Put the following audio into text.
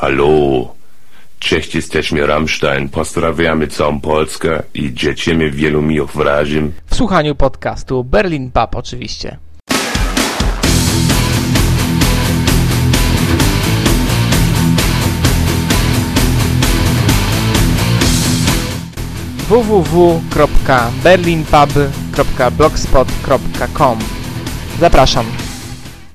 Hallo. Cześć, jesteśmy Rammstein. Pozdrawiamy całą Polskę i dzieciemy wielu miłych wrażeń. W słuchaniu podcastu Berlin Pub oczywiście. www.berlinpub.blogspot.com Zapraszam.